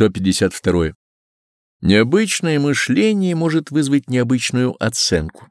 152. Необычное мышление может вызвать необычную оценку.